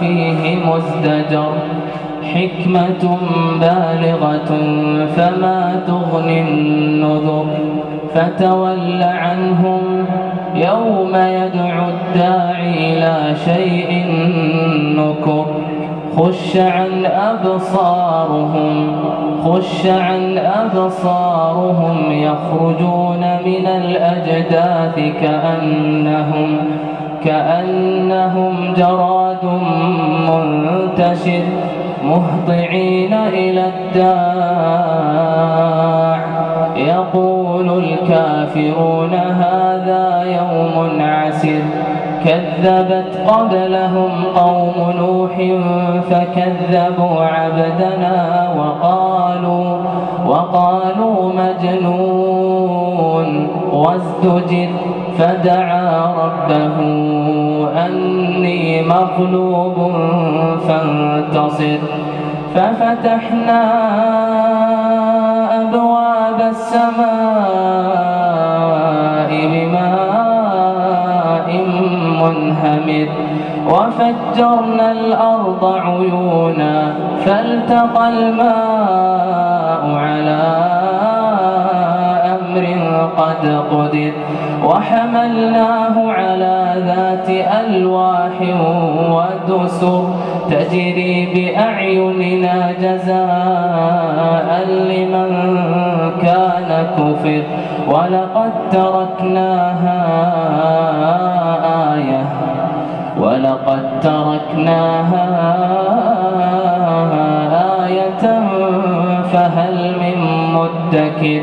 فيه مزدجر حكمة بالغة فما تغني النذر فتول عنهم يوم يدعو الداعي إلى شيء نكر خش عن أبصارهم خش عن أبصارهم يخرجون من الأجداث كأنهم كأنهم جراد منتشر مهطعين إلى الداع. يقول الكافرون هذا يوم عسر كذبت قبلهم قوم نوح فكذبوا عبدنا وقالوا وقالوا مجنون. وازدجر فدعا ربه. أني مغلوب فانتصر. ففتحنا أبواب السماء بماء منهمر. وفجرنا الأرض عيونا فالتقى الماء على قد قدر وحملناه على ذات ألواح ودسر تجري بأعيننا جزاء لمن كان كفر ولقد تركناها آية ولقد تركناها آية فهل من مدكر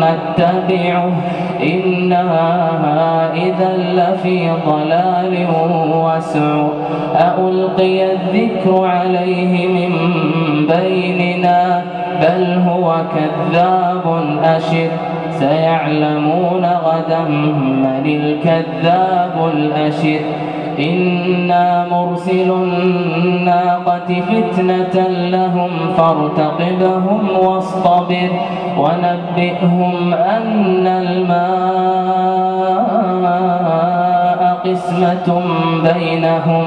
نتبعه إنا إذا لفي ضلال وسعر ألقي الذكر عليه من بيننا. بل هو كذاب أشر. سيعلمون غدا من الكذاب الأشر. إنا مرسل الناقة فتنة لهم فارتقبهم واصطبر ونبئهم أن الماء قسمة بينهم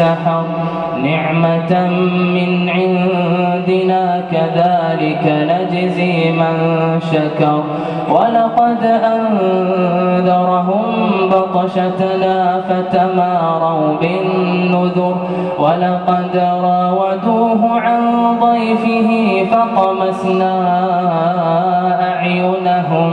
بسحر نعمة من عند عندنا كذلك نجزي من شكر. ولقد أنذرهم بطشتنا فتماروا بالنذر. ولقد راودوه عن ضيفه فطمسنا أعينهم.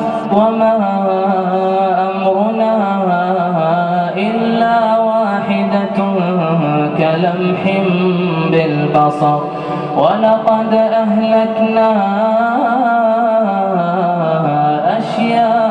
وما أمرنا إلا واحدة كلمح بالبصر. ولقد أهلكنا أشياعكم